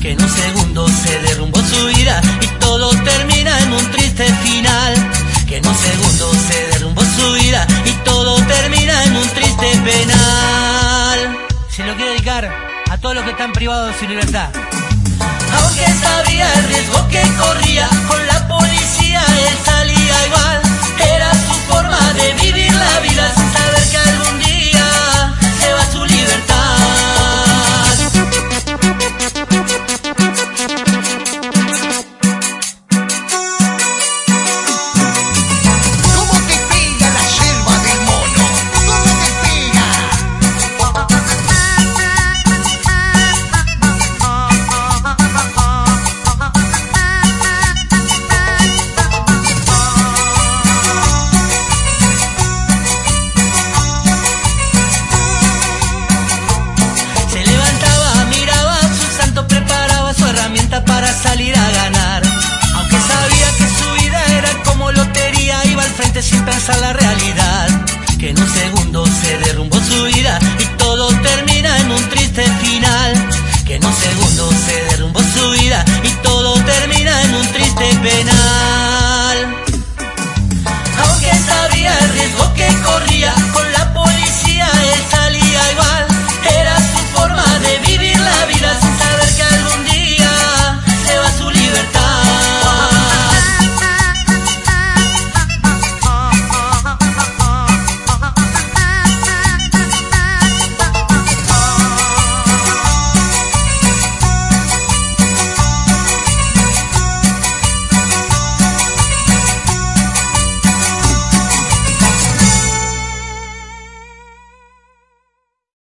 que en un segundo se derrumbó su vida y todo termina en un triste final. Que en un segundo se derrumbó su vida y todo termina en un triste penal. Se lo quiero dedicar a todos los que están privados de su libertad. Aunque sabía el riesgo que corría ven